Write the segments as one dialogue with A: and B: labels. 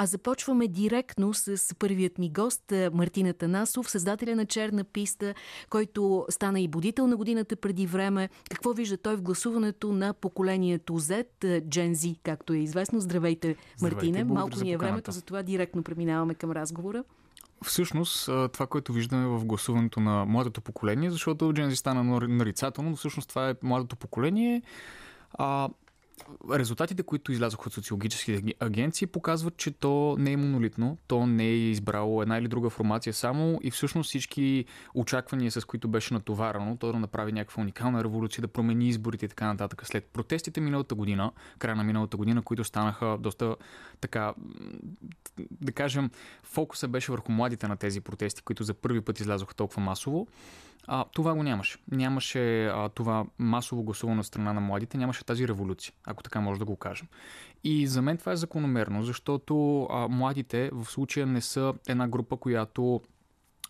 A: А започваме директно с първият ми гост, Мартина Танасов, създателя на Черна писта, който стана и будител на годината преди време. Какво вижда той в гласуването на поколението Z, Gen Z, както е известно? Здравейте, Мартине. Малко ни е времето, затова директно преминаваме към разговора.
B: Всъщност, това, което виждаме в гласуването на младото поколение, защото Джензи стана нарицателно, но всъщност това е младото поколение, а, резултатите, които излязоха от социологическите агенции, показват, че то не е монолитно, то не е избрало една или друга формация само и всъщност всички очаквания, с които беше натоварено, то да направи някаква уникална революция, да промени изборите и така нататък. След протестите миналата година, края на миналата година, които станаха доста така, да кажем, фокуса беше върху младите на тези протести, които за първи път излязоха толкова масово. А, това го нямаше. Нямаше а, това масово гласуване от страна на младите, нямаше тази революция, ако така може да го кажем. И за мен това е закономерно, защото а, младите в случая не са една група, която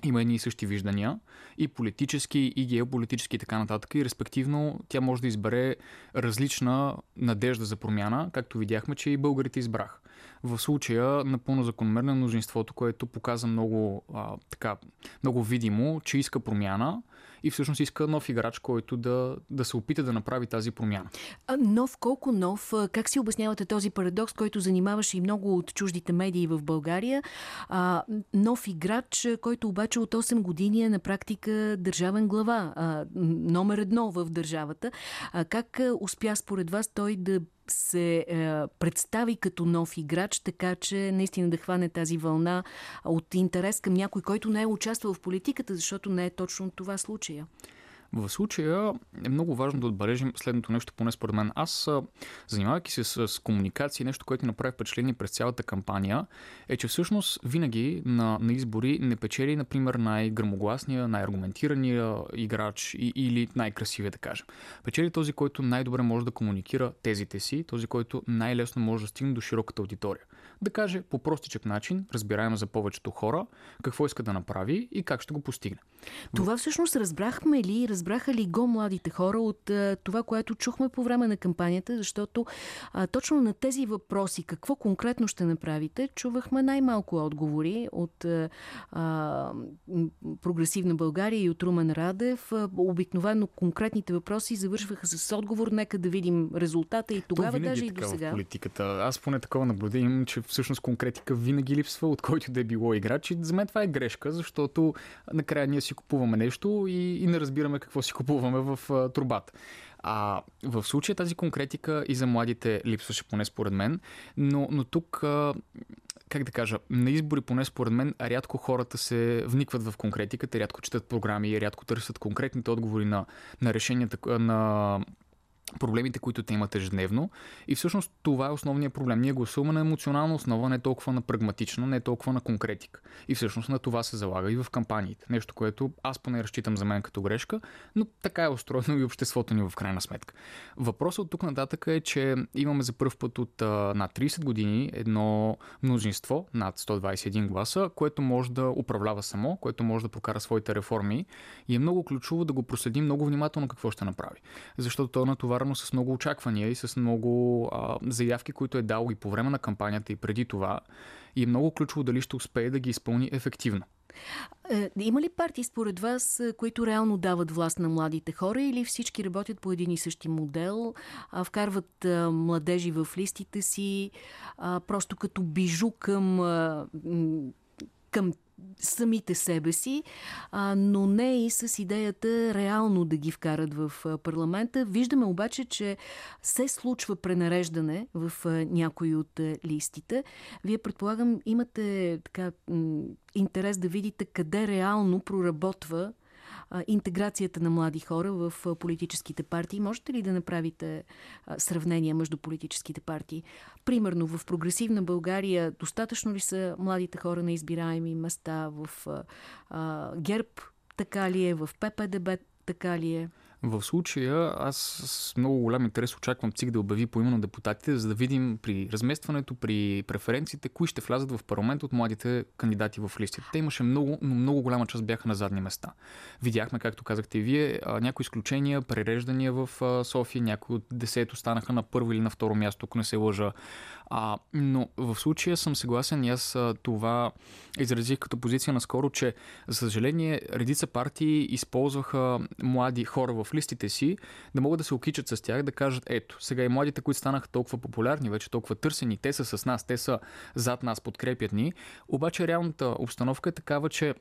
B: има едни и същи виждания, и политически, и геополитически и така нататък. И респективно тя може да избере различна надежда за промяна, както видяхме, че и българите избрах. В случая напълно закономерно е мнозинството, което показа много, а, така, много видимо, че иска промяна и всъщност иска нов играч, който да, да се опита да направи тази промяна.
A: А, нов, колко нов? Как си обяснявате този парадокс, който занимаваше и много от чуждите медии в България? А, нов играч, който обаче от 8 години е на практика държавен глава, а, номер едно в държавата. А, как успя според вас той да се е, представи като нов играч, така че наистина да хване тази вълна от интерес към някой, който не е участвал в политиката, защото не е точно това случая.
B: В случая е много важно да отбележим следното нещо, поне според мен. Аз, занимавайки се с, с комуникация, нещо, което направи впечатление през цялата кампания, е, че всъщност винаги на, на избори не печели, например, най-гърмогласния, най-аргументирания играч или най-красивия, да кажем. Печели този, който най-добре може да комуникира тезите си, този, който най-лесно може да стигне до широката аудитория. Да каже по простичък начин, разбираемо за повечето хора, какво иска да направи и как ще го постигне.
A: Това всъщност разбрахме ли, разбраха ли го младите хора от а, това, което чухме по време на кампанията, защото а, точно на тези въпроси, какво конкретно ще направите, чувахме най-малко отговори от а, Прогресивна България и от Румен Радев. Обикновено конкретните въпроси завършваха с отговор, нека да видим резултата и тогава даже и до сега.
B: политиката. Аз поне такова наблюдение че всъщност конкретика винаги липсва, от който да е било играч. И за мен това е грешка, защото накрая ние си купуваме нещо и, и не разбираме какво си купуваме в а, трубата. А в случая тази конкретика и за младите липсваше поне според мен, но, но тук, а, как да кажа, на избори поне според мен, рядко хората се вникват в конкретиката, рядко четат програми, рядко търсят конкретните отговори на, на решенията, на проблемите, които те имат ежедневно. И всъщност това е основният проблем. Ние гласуваме на емоционална основа, не толкова на прагматична, не толкова на конкретика. И всъщност на това се залага и в кампаниите. Нещо, което аз поне разчитам за мен като грешка, но така е устроено и обществото ни в крайна сметка. Въпросът от тук нататък е, че имаме за първ път от над 30 години едно мнозинство, над 121 гласа, което може да управлява само, което може да прокара своите реформи и е много ключово да го проследим много внимателно какво ще направи. Защото то на това натоварено с много очаквания и с много а, заявки, които е дало и по време на кампанията и преди това. И е много ключово дали ще успее да ги изпълни ефективно.
A: Е, има ли партии според вас, е, които реално дават власт на младите хора или всички работят по един и същи модел, вкарват а, младежи в листите си, просто като бижу към, към самите себе си, а, но не и с идеята реално да ги вкарат в парламента. Виждаме обаче, че се случва пренареждане в някои от листите. Вие, предполагам, имате така интерес да видите къде реално проработва интеграцията на млади хора в политическите партии. Можете ли да направите сравнение между политическите партии? Примерно в прогресивна България достатъчно ли са младите хора на избираеми места в ГЕРБ? Така ли е? В ППДБ? Така ли е?
B: В случая аз с много голям интерес очаквам ЦИК да обяви по именно депутатите, за да видим при разместването, при преференциите, кои ще влязат в парламент от младите кандидати в листите. Те имаше много, но много голяма част бяха на задни места. Видяхме, както казахте и вие, някои изключения, пререждания в София, някои от десето станаха на първо или на второ място, ако не се лъжа. А, но в случая съм съгласен и аз това изразих като позиция наскоро, че за съжаление редица партии използваха млади хора в листите си, да могат да се окичат с тях, да кажат, ето, сега и младите, които станаха толкова популярни, вече толкова търсени, те са с нас, те са зад нас, подкрепят ни. Обаче реалната обстановка е такава, че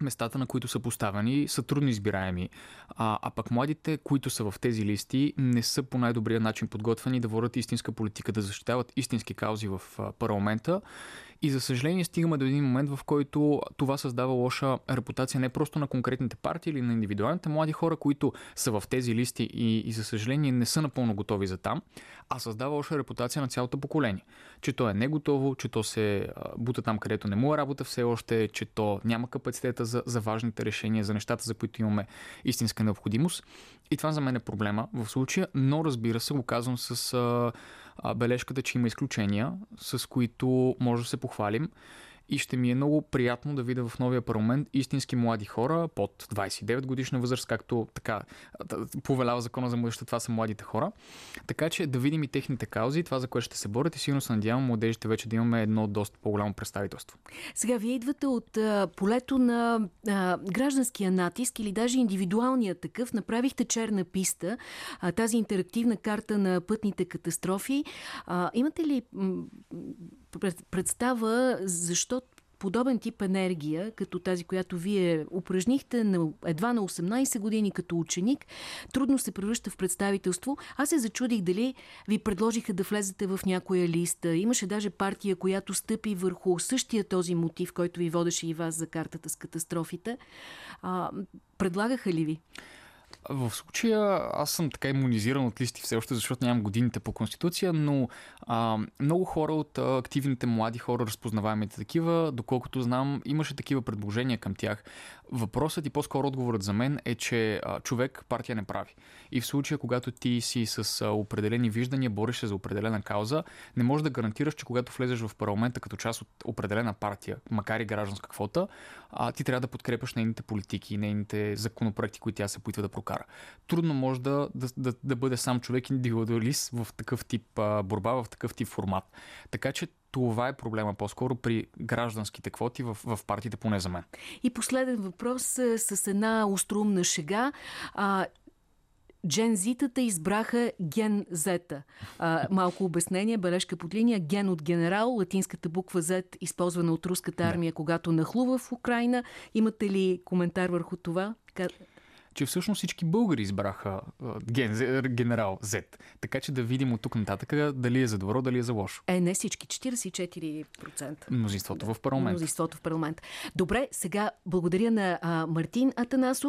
B: местата, на които са поставени, са трудно избираеми. А, а пък младите, които са в тези листи, не са по най-добрия начин подготвени да водят истинска политика, да защитават истински каузи в парламента. И за съжаление стигаме до един момент, в който това създава лоша репутация не просто на конкретните партии или на индивидуалните млади хора, които са в тези листи и, и за съжаление не са напълно готови за там, а създава лоша репутация на цялото поколение. Че то е не готово, че то се бута там, където не му е работа все още, че то няма капацитета за, за важните решения, за нещата, за които имаме истинска необходимост. И това за мен е проблема в случая, но разбира се, го казвам с а, бележката, че има изключения, с които може да се похвалим и ще ми е много приятно да видя в новия парламент истински млади хора под 29 годишна възраст, както така повелява закона за младеща, това са младите хора. Така че да видим и техните каузи, това за което ще се борят и сигурно се надявам младежите вече да имаме едно доста по-голямо представителство.
A: Сега вие идвате от а, полето на а, гражданския натиск или даже индивидуалния такъв. Направихте черна писта, а, тази интерактивна карта на пътните катастрофи. А, имате ли представа защо подобен тип енергия, като тази, която вие упражнихте на, едва на 18 години като ученик, трудно се превръща в представителство. Аз се зачудих дали ви предложиха да влезете в някоя листа. Имаше даже партия, която стъпи върху същия този мотив, който ви водеше и вас за картата с катастрофите. А, предлагаха ли ви?
B: В случая аз съм така иммунизиран от листи все още, защото нямам годините по конституция, но а, много хора от а, активните млади хора, разпознаваемите такива, доколкото знам, имаше такива предложения към тях. Въпросът и по-скоро отговорът за мен е, че човек партия не прави. И в случая, когато ти си с определени виждания, бориш се за определена кауза, не можеш да гарантираш, че когато влезеш в парламента като част от определена партия, макар и гражданска квота, ти трябва да подкрепяш нейните политики, нейните законопроекти, които тя се опитва да прокара. Трудно може да, да, да, да бъде сам човек индивидуалист в такъв тип борба, в такъв тип формат. Така че това е проблема по-скоро при гражданските квоти в, в партиите, поне за мен.
A: И последен въпрос с една острумна шега. А, Джензитата избраха ген Зета. А, малко обяснение, бележка под линия. Ген от генерал, латинската буква Z, използвана от руската армия, да. когато нахлува в Украина. Имате ли коментар върху това?
B: Че всъщност всички българи избраха ген, генерал Z. Така че да видим от тук нататък дали е за добро, дали е за лошо.
A: Е, не всички. 44%.
B: Мнозинството да. в парламент.
A: Мнозинството в парламент. Добре, сега благодаря на а, Мартин Атанасов,